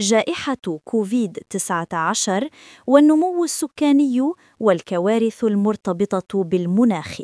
جائحة كوفيد-19 والنمو السكاني والكوارث المرتبطة بالمناخ.